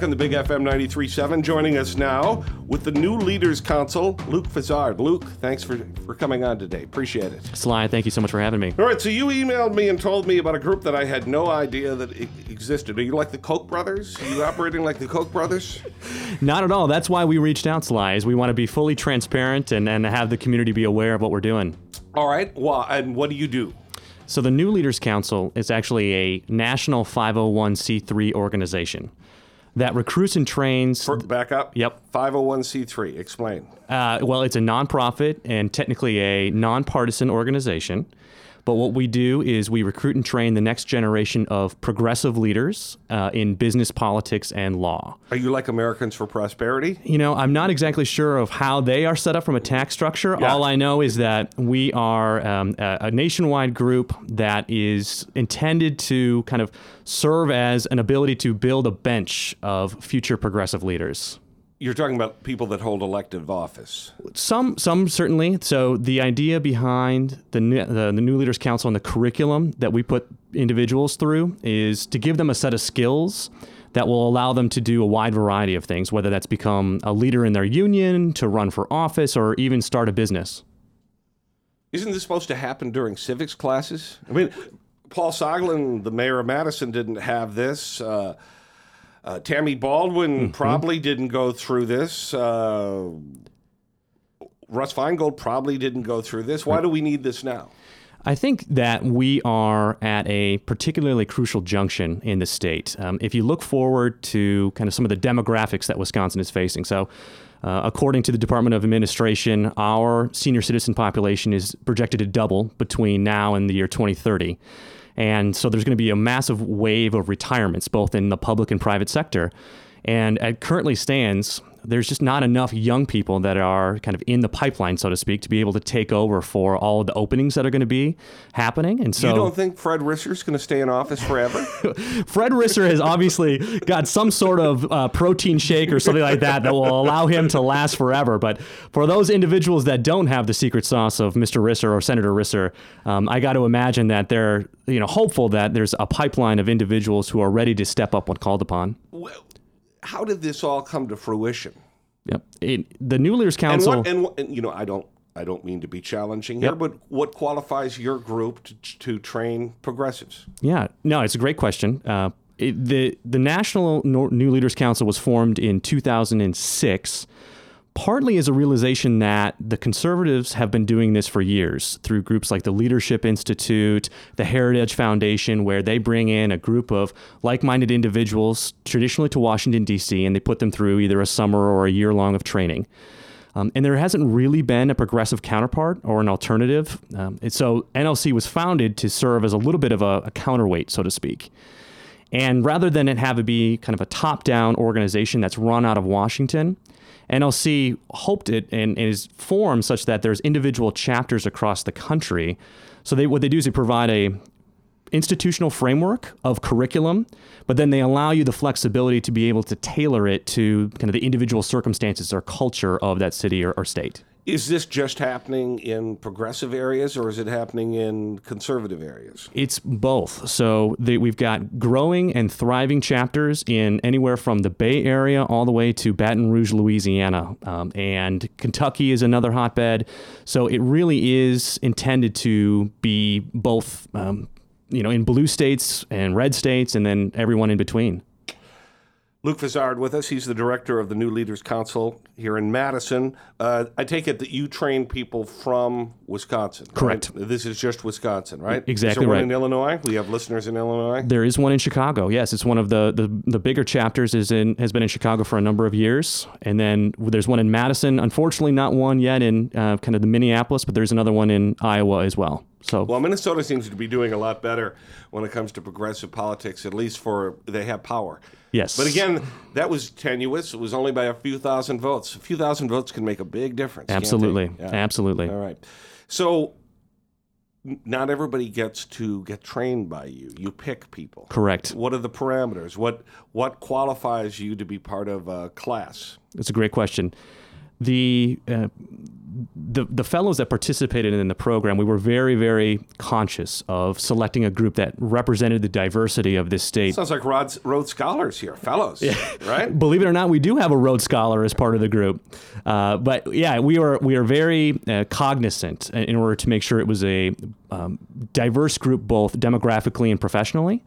Back on the Big FM 93.7. Joining us now with the new Leaders Council, Luke Fuszard. Luke, thanks for, for coming on today. Appreciate it. Sly, thank you so much for having me. All right, so you emailed me and told me about a group that I had no idea that it existed. Are you like the Koch brothers? Are you operating like the Koch brothers? Not at all. That's why we reached out, Sly, is we want to be fully transparent and, and have the community be aware of what we're doing. All right, well, and what do you do? So the New Leaders Council is actually a national 501c3 organization that recruits and trains. For, back up. Yep. 501c3. Explain. Uh, well, it's a nonprofit and technically a nonpartisan organization. But what we do is we recruit and train the next generation of progressive leaders uh, in business, politics, and law. Are you like Americans for Prosperity? You know, I'm not exactly sure of how they are set up from a tax structure. Yeah. All I know is that we are um, a, a nationwide group that is intended to kind of serve as an ability to build a bench of future progressive leaders. You're talking about people that hold elective office. Some, some certainly. So the idea behind the new, the, the New Leaders Council and the curriculum that we put individuals through is to give them a set of skills that will allow them to do a wide variety of things, whether that's become a leader in their union, to run for office, or even start a business. Isn't this supposed to happen during civics classes? I mean, Paul Soglin, the mayor of Madison, didn't have this. Uh, uh, Tammy Baldwin Mm-hmm. probably didn't go through this. Uh, Russ Feingold probably didn't go through this. Why do we need this now? I think that we are at a particularly crucial junction in the state. Um, if you look forward to kind of some of the demographics that Wisconsin is facing, so uh, according to the Department of Administration, our senior citizen population is projected to double between now and the year 2030. And so there's going to be a massive wave of retirements, both in the public and private sector. And it currently stands, there's just not enough young people that are kind of in the pipeline, so to speak, to be able to take over for all of the openings that are going to be happening. And so you don't think Fred Risser's going to stay in office forever? Fred Risser has obviously got some sort of uh, protein shake or something like that that will allow him to last forever. But for those individuals that don't have the secret sauce of Mr. Risser or Senator Risser, um, I got to imagine that they're you know hopeful that there's a pipeline of individuals who are ready to step up when called upon. Well, How did this all come to fruition? Yep. It, the New Leaders And Council. what? And, what- and you know, I don't. I don't mean to be challenging here, Yep. but what qualifies your group to, to train progressives? Yeah, no, it's a great question. Uh, it, the the National New Leaders Council was formed in 2006, partly as a realization that the conservatives have been doing this for years through groups like the Leadership Institute, the Heritage Foundation, where they bring in a group of like-minded individuals, traditionally to Washington D.C., and they put them through either a summer or a year long of training. Um, and there hasn't really been a progressive counterpart or an alternative. Um, so NLC was founded to serve as a little bit of a, a counterweight, so to speak. And rather than it have it be kind of a top down organization that's run out of Washington, NLC hoped it and, and is formed such that there's individual chapters across the country. So they, what they do is they provide a institutional framework of curriculum, but then they allow you the flexibility to be able to tailor it to kind of the individual circumstances or culture of that city or, or state. Is this just happening in progressive areas, or is it happening in conservative areas? It's both. So they, we've got growing and thriving chapters in anywhere from the Bay Area all the way to Baton Rouge, Louisiana. Um, and Kentucky is another hotbed. So it really is intended to be both, um, you know, in blue states and red states, and then everyone in between. Luke Fuszard with us. He's the director of the New Leaders Council here in Madison. Uh, I take it that you train people from Wisconsin. right? Correct. This is just Wisconsin, right? Exactly is there one right. in Illinois? We have listeners in Illinois. There is one in Chicago. Yes, it's one of the, the, the bigger chapters. is in has been in Chicago for a number of years, and then there's one in Madison. Unfortunately, not one yet in uh, kind of the Minneapolis, but there's another one in Iowa as well. So Well, Minnesota seems to be doing a lot better when it comes to progressive politics, at least for they have power. yes, But again, that was tenuous. It was only by a few thousand votes. A few thousand votes can make a big difference. absolutely, Yeah. absolutely. All right. So not everybody gets to get trained by you. You pick people. Correct. What are the parameters? What what qualifies you to be part of a class? It's a great question. The uh, the the fellows that participated in the program, we were very very conscious of selecting a group that represented the diversity of this state. Sounds like Rod's, Rhodes Scholars here, fellows, right? Believe it or not, we do have a Rhodes Scholar as part of the group. Uh, but yeah, we are we are very uh, cognizant in order to make sure it was a um, diverse group, both demographically and professionally.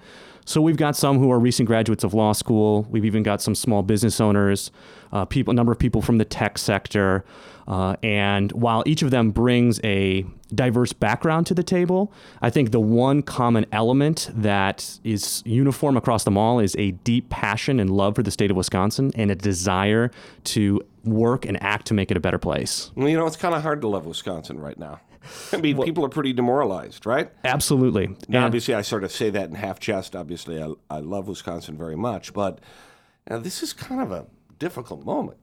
So we've got some who are recent graduates of law school. We've even got some small business owners, uh, people, a number of people from the tech sector. Uh, and while each of them brings a diverse background to the table, I think the one common element that is uniform across them all is a deep passion and love for the state of Wisconsin and a desire to work and act to make it a better place. Well, you know, it's kind of hard to love Wisconsin right now. I mean, people are pretty demoralized, right? Absolutely. Now, And- obviously, I sort of say that in half jest. Obviously, I, I love Wisconsin very much, but this is kind of a difficult moment.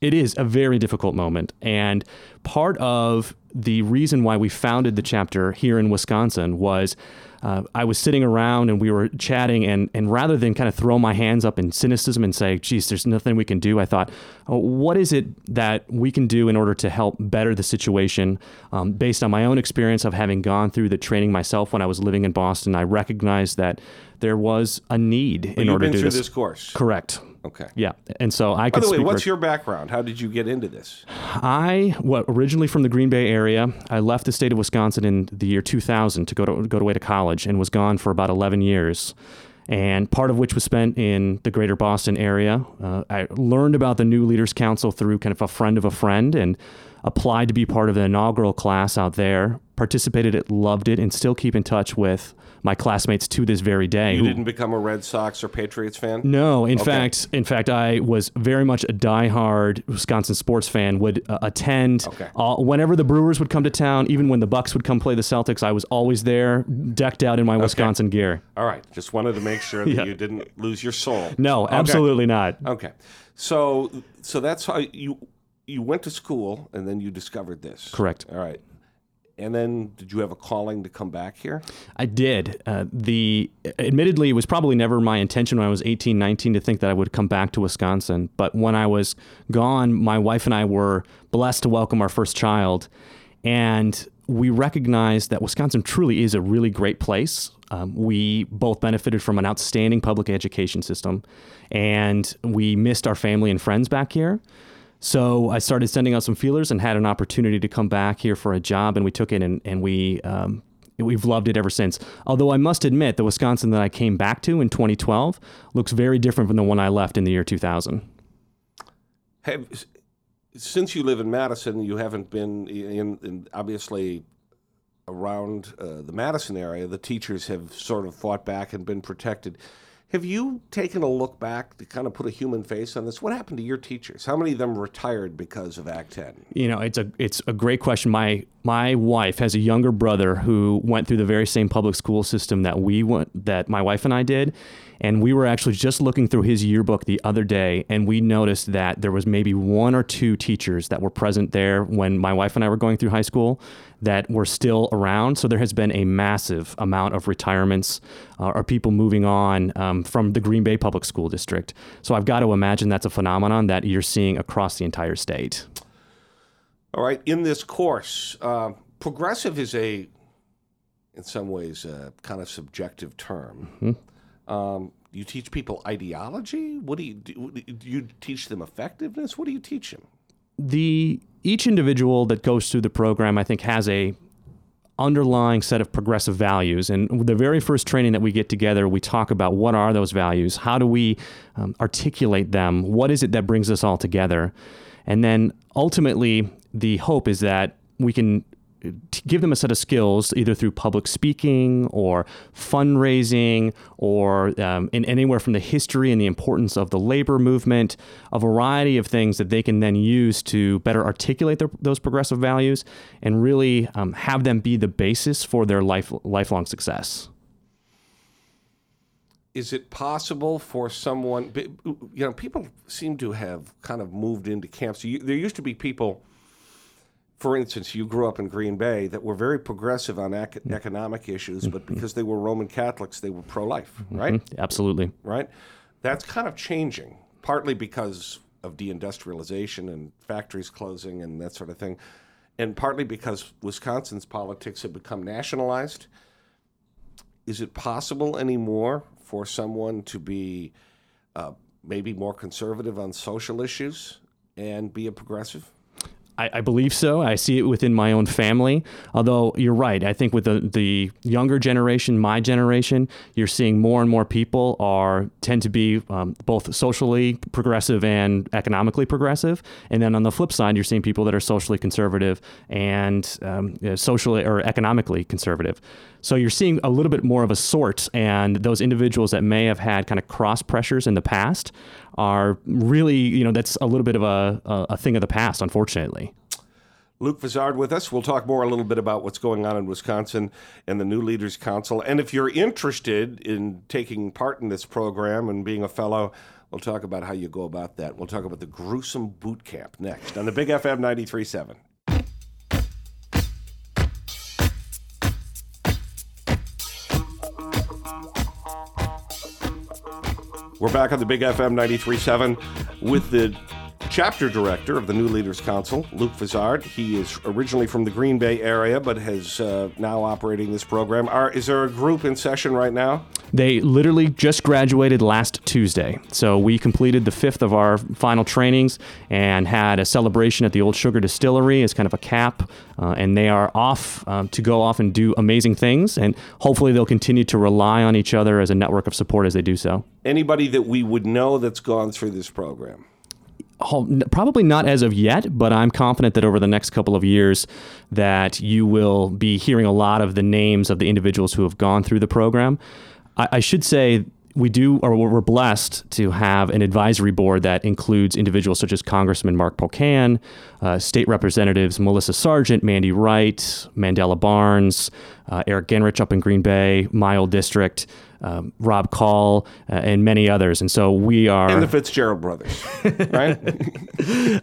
It is a very difficult moment. And part of the reason why we founded the chapter here in Wisconsin was uh, I was sitting around and we were chatting, and, and rather than kind of throw my hands up in cynicism and say, geez, there's nothing we can do, I thought, oh, what is it that we can do in order to help better the situation? Um, based on my own experience of having gone through the training myself when I was living in Boston, I recognized that there was a need in order to do through this. this course. Correct. Okay. Yeah. And so I By could the way, what's your background? How did you get into this? I, what originally from the Green Bay area, I left the state of Wisconsin in the year 2000 to go to go away to college, and was gone for about 11 years, and part of which was spent in the greater Boston area. Uh, I learned about the New Leaders Council through kind of a friend of a friend, and applied to be part of the inaugural class out there. Participated it, loved it, and still keep in touch with my classmates to this very day. You who- didn't become a Red Sox or Patriots fan? no, in fact, in fact, I was very much a diehard Wisconsin sports fan. Would uh, attend Okay. all, whenever the Brewers would come to town, even when the Bucks would come play the Celtics. I was always there, decked out in my Wisconsin gear. All right. Just wanted to make sure that Yeah. you didn't lose your soul. No, Okay. absolutely not. Okay. So so that's how you you went to school and then you discovered this. Correct. All right. And then did you have a calling to come back here? I did. Uh, the admittedly, it was probably never my intention when I was 18, 19 to think that I would come back to Wisconsin. But when I was gone, my wife and I were blessed to welcome our first child, and we recognized that Wisconsin truly is a really great place. Um, we both benefited from an outstanding public education system, and we missed our family and friends back here. So I started sending out some feelers and had an opportunity to come back here for a job, and we took it, and, and we um, we've loved it ever since. Although I must admit, the Wisconsin that I came back to in 2012 looks very different from the one I left in the year 2000. Have, since you live in Madison, you haven't been in, in obviously around uh, the Madison area. The teachers have sort of fought back and been protected. Have you taken a look back to kind of put a human face on this? What happened to your teachers? How many of them retired because of Act 10? You know, it's a it's a great question. My my wife has a younger brother who went through the very same public school system that we went that my wife and I did. And we were actually just looking through his yearbook the other day, and we noticed that there was maybe one or two teachers that were present there when my wife and I were going through high school that were still around. So there has been a massive amount of retirements uh, or people moving on um, from the Green Bay Public School District. So I've got to imagine that's a phenomenon that you're seeing across the entire state. All right, in this course, uh, progressive is a, in some ways, a kind of subjective term. Um, you teach people ideology. What do you do? Do you teach them effectiveness? What do you teach them? The each individual that goes through the program, I think, has a underlying set of progressive values. And the very first training that we get together, we talk about what are those values? How do we um, articulate them? What is it that brings us all together? And then ultimately, the hope is that we can give them a set of skills either through public speaking or fundraising or um, in anywhere from the history and the importance of the labor movement, a variety of things that they can then use to better articulate their, those progressive values and really um, have them be the basis for their life, lifelong success. Is it possible for someone? You know, people seem to have kind of moved into camps. There used to be people for instance, you grew up in Green Bay that were very progressive on ec- mm-hmm. economic issues, but mm-hmm. because they were Roman Catholics, they were pro life, mm-hmm. right? Absolutely. Right? That's kind of changing, partly because of deindustrialization and factories closing and that sort of thing, and partly because Wisconsin's politics have become nationalized. Is it possible anymore for someone to be uh, maybe more conservative on social issues and be a progressive? I, I, believe so. I see it within my own family. Although you're right, I think with the, the younger generation, my generation, you're seeing more and more people are tend to be um, both socially progressive and economically progressive. And then on the flip side, you're seeing people that are socially conservative and um, socially or economically conservative. So you're seeing a little bit more of a sort, and those individuals that may have had kind of cross pressures in the past are really, you know, that's a little bit of a, a thing of the past, unfortunately. Luke Fuszard with us. We'll talk more a little bit about what's going on in Wisconsin and the New Leaders Council. And if you're interested in taking part in this program and being a fellow, we'll talk about how you go about that. We'll talk about the gruesome boot camp next on the Big FM 93.7. We're back on the Big FM 93.7 with the chapter director of the New Leaders Council, Luke Fuszard. He is originally from the Green Bay area, but has uh, now operating this program. Are, is there a group in session right now? They literally just graduated last Tuesday. So we completed the fifth of our final trainings and had a celebration at the Old Sugar Distillery as kind of a cap. Uh, and they are off um, to go off and do amazing things. And hopefully they'll continue to rely on each other as a network of support as they do so. Anybody that we would know that's gone through this program? Probably not as of yet, but I'm confident that over the next couple of years that you will be hearing a lot of the names of the individuals who have gone through the program. I, I should say we do, or we're blessed to have an advisory board that includes individuals such as Congressman Mark Pocan, uh, state representatives Melissa Sargent, Mandy Wright, Mandela Barnes, uh, Eric Genrich up in Green Bay, old district um, Rob Call, uh, and many others. And so we are. And the Fitzgerald brothers, right?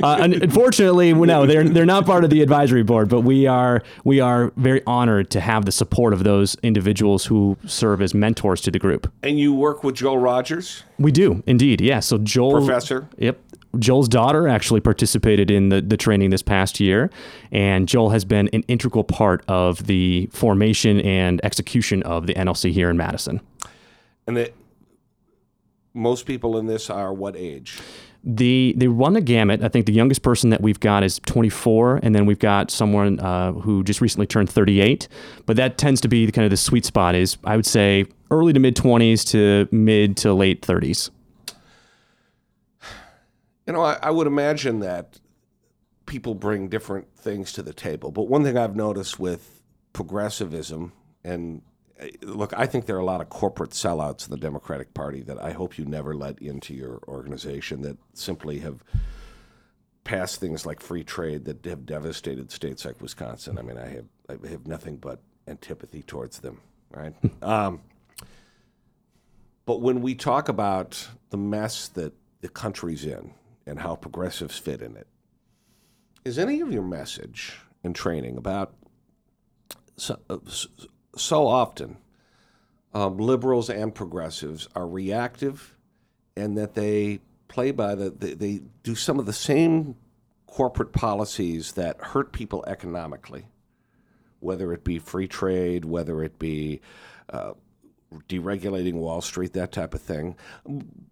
uh, unfortunately, no, they're they're not part of the advisory board, but we are we are very honored to have the support of those individuals who serve as mentors to the group. And you work with Joel Rogers. We do indeed, yes. Yeah. So Joel, professor. Yep. Joel's daughter actually participated in the, the training this past year, and Joel has been an integral part of the formation and execution of the NLC here in Madison. And that most people in this are what age? The they run the gamut. I think the youngest person that we've got is 24, and then we've got someone uh, who just recently turned 38. But that tends to be kind of the sweet spot. Is I would say early to mid 20s to mid to late 30s. You know, I, I would imagine that people bring different things to the table. But one thing I've noticed with progressivism and look, I think there are a lot of corporate sellouts in the Democratic Party that I hope you never let into your organization that simply have passed things like free trade that have devastated states like Wisconsin. I mean, I have I have nothing but antipathy towards them, right? um, but when we talk about the mess that the country's in and how progressives fit in it, is any of your message and training about so, uh, so often um, liberals and progressives are reactive and that they play by the, they, they do some of the same corporate policies that hurt people economically, whether it be free trade, whether it be uh, deregulating Wall Street, that type of thing.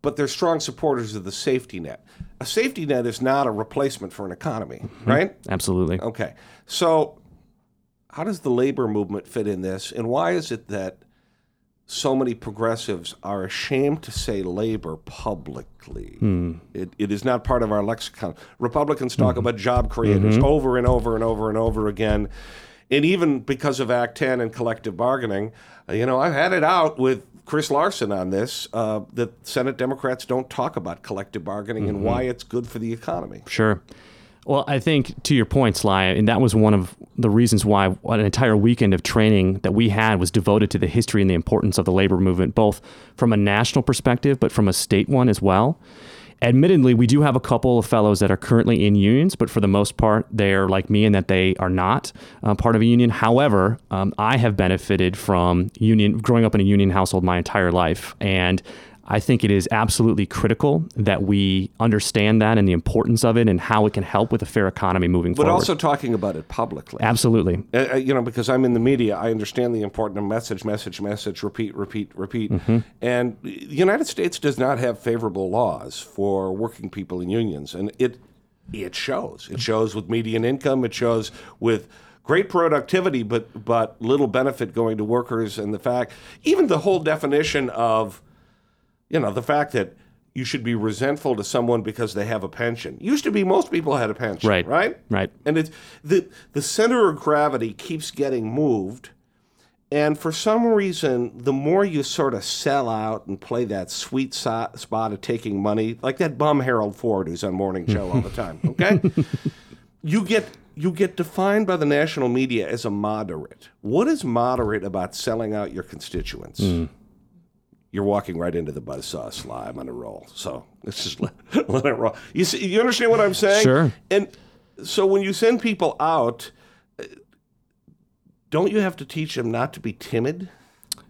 But they're strong supporters of the safety net. A safety net is not a replacement for an economy, mm-hmm. right? Absolutely. Okay. So how does the labor movement fit in this, and why is it that so many progressives are ashamed to say labor publicly? Hmm. It, it is not part of our lexicon. Republicans talk mm-hmm. about job creators mm-hmm. over and over and over and over again. And even because of Act 10 and collective bargaining, uh, you know, I've had it out with Chris Larson on this uh, that Senate Democrats don't talk about collective bargaining mm-hmm. and why it's good for the economy. Sure. Well, I think to your point, Sly, and that was one of the reasons why an entire weekend of training that we had was devoted to the history and the importance of the labor movement, both from a national perspective, but from a state one as well. admittedly, we do have a couple of fellows that are currently in unions, but for the most part, they're like me in that they are not uh, part of a union. However, um, I have benefited from union growing up in a union household my entire life, and I think it is absolutely critical that we understand that and the importance of it and how it can help with a fair economy moving But forward. But also talking about it publicly. absolutely. Uh, uh, you know, because I'm in the media, I understand the importance of message, message, message, repeat, repeat, repeat. Mm-hmm. And the United States does not have favorable laws for working people in unions, and it it shows. It shows with median income. It shows with great productivity, but but little benefit going to workers, and the fact, even the whole definition of, you know, the fact that. You should be resentful to someone because they have a pension. Used to be most people had a pension, Right. Right. Right. And it's the the center of gravity keeps getting moved. And for some reason, the more you sort of sell out and play that sweet so- spot of taking money, like that bum Harold Ford who's on Morning Show all the time, okay? you get you get defined by the national media as a moderate. What is moderate about selling out your constituents? Mm. You're walking right into the buzzsaw sly. I'm on a roll. So let's just let, let it roll. You see, you understand what I'm saying? Sure. And so when you send people out, uh, don't you have to teach them not to be timid?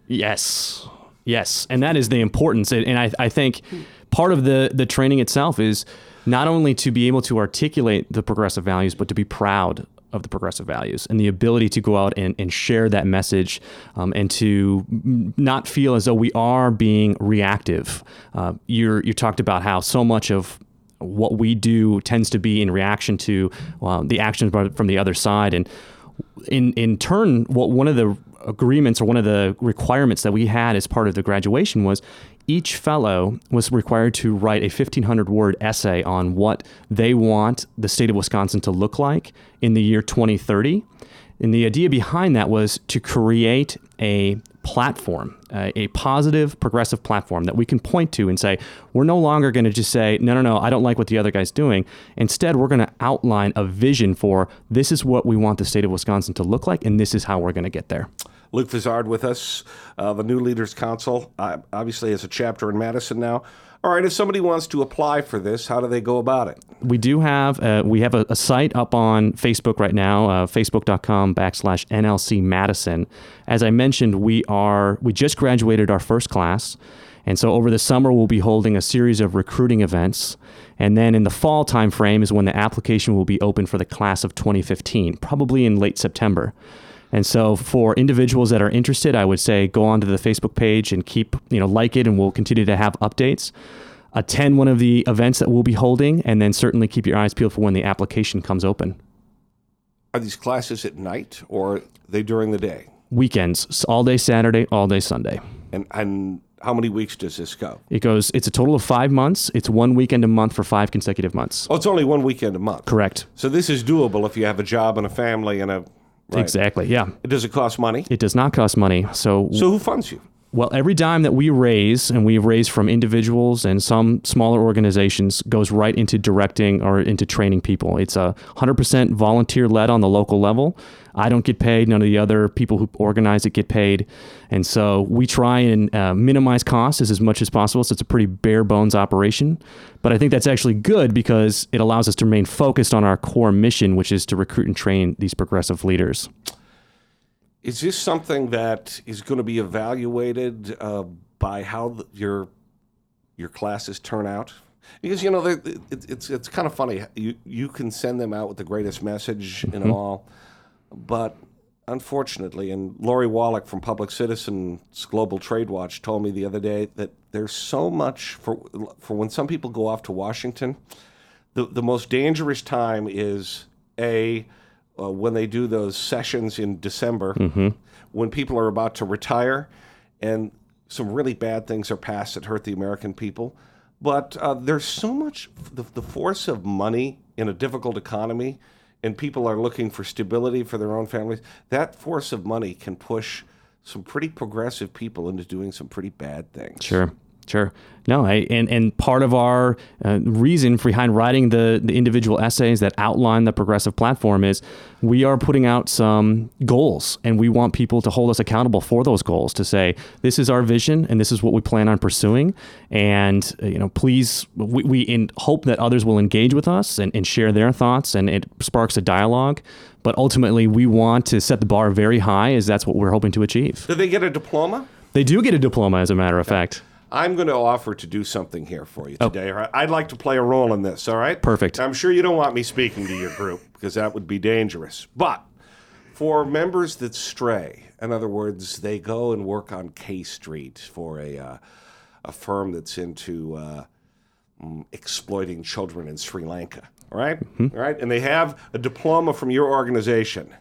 Yes. Yes. And that is the importance. And and I, I think part of the, the training itself is not only to be able to articulate the progressive values, but to be proud of the progressive values and the ability to go out and, and share that message um, and to not feel as though we are being reactive. Uh, you're, you talked about how so much of what we do tends to be in reaction to well, the actions from the other side. And in in turn, what one of the agreements or one of the requirements that we had as part of the graduation was each fellow was required to write a 1500 word essay on what they want the state of Wisconsin to look like in the year 2030. And the idea behind that was to create a platform, uh, a positive, progressive platform that we can point to and say, we're no longer going to just say, no, no, no, I don't like what the other guy's doing. Instead, we're going to outline a vision for this is what we want the state of Wisconsin to look like, and this is how we're going to get there. Luke Fuszard with us, uh, the New Leaders Council, uh, obviously has a chapter in Madison now. All right, if somebody wants to apply for this, how do they go about it? we do have uh, we have a, a site up on Facebook right now, uh, facebook.com backslash NLC Madison. As I mentioned, we are we just graduated our first class, and so over the summer we'll be holding a series of recruiting events, and then in the fall timeframe is when the application will be open for the class of 2015, probably in late September. And so for individuals that are interested, I would say go onto the Facebook page and keep, you know, like it and we'll continue to have updates. Attend one of the events that we'll be holding and then certainly keep your eyes peeled for when the application comes open. Are these classes at night or are they during the day? Weekends, all day Saturday, all day Sunday. And, and how many weeks does this go? It goes it's a total of 5 months. It's one weekend a month for 5 consecutive months. Oh, it's only one weekend a month. Correct. So this is doable if you have a job and a family and a. Right. Exactly. Yeah. Does it cost money? It does not cost money. So So who funds you? Well, every dime that we raise, and we raise from individuals and some smaller organizations, goes right into directing or into training people. It's a 100% volunteer led on the local level. I don't get paid. None of the other people who organize it get paid. And so we try and uh, minimize costs as, as much as possible. So it's a pretty bare bones operation. But I think that's actually good because it allows us to remain focused on our core mission, which is to recruit and train these progressive leaders. Is this something that is going to be evaluated uh, by how the, your your classes turn out? Because you know it, it's it's kind of funny. You you can send them out with the greatest message and all, but unfortunately, and Lori Wallach from Public Citizen's Global Trade Watch told me the other day that there's so much for for when some people go off to Washington. The the most dangerous time is a uh, when they do those sessions in December, when people are about to retire, and some really bad things are passed that hurt the American people. But uh, there's so much the, the force of money in a difficult economy, and people are looking for stability for their own families. That force of money can push some pretty progressive people into doing some pretty bad things. Sure. Sure. No, I, and and part of our uh, reason behind writing the the individual essays that outline the progressive platform is we are putting out some goals, and we want people to hold us accountable for those goals. To say this is our vision, and this is what we plan on pursuing, and uh, you know, please, we, we in hope that others will engage with us and, and share their thoughts, and it sparks a dialogue. But ultimately, we want to set the bar very high, as that's what we're hoping to achieve. Do they get a diploma? They do get a diploma, as a matter of fact. I'm going to offer to do something here for you today. all right? I'd like to play a role in this, all right? Perfect. I'm sure you don't want me speaking to your group because that would be dangerous. But for members that stray, in other words, they go and work on K Street for a, uh, a firm that's into uh, mm, exploiting children in Sri Lanka, all right? Mm-hmm. All right? And they have a diploma from your organization.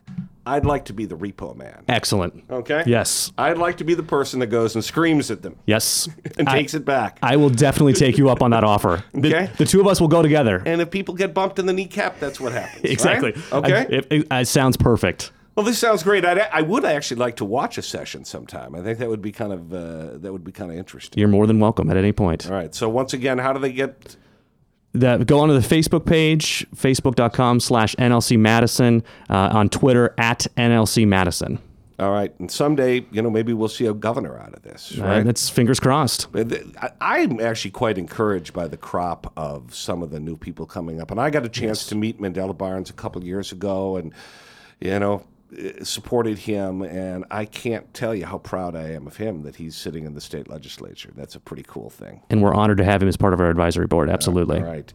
I'd like to be the repo man. Excellent. Okay? Yes. I'd like to be the person that goes and screams at them Yes. and I- takes it back. I will definitely take you up on that offer. The, Okay. the two of us will go together. and if people get bumped in the kneecap, that's what happens. right? Exactly. Okay. I- it, it- it sounds perfect. well, this sounds great. I'd, I would actually like to watch a session sometime. I think that would be kind of uh, that would be kind of interesting. You're more than welcome at any point. All right. So once again, how do they get? That, go onto the Facebook page, facebook.com slash NLC Madison, uh, on Twitter at NLC Madison. All right. And someday, you know, maybe we'll see a governor out of this. Uh, Right. that's fingers crossed. I- I'm actually quite encouraged by the crop of some of the new people coming up. And I got a chance to meet Mandela Barnes a couple years ago and, you know, supported him. And I can't tell you how proud I am of him that he's sitting in the state legislature. That's a pretty cool thing. And we're honored to have him as part of our advisory board. Absolutely. All right.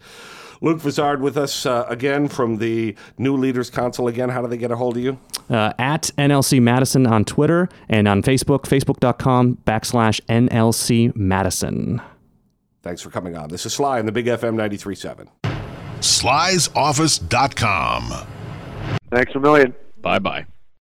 Luke Fuszard with us uh, again from the New Leaders Council. Again, how do they get a hold of you? Uh, at NLC Madison on Twitter and on Facebook, facebook.com backslash NLC Madison. Thanks for coming on. This is Sly on the Big FM 93.7. slysoffice.com. Thanks a million. Bye bye.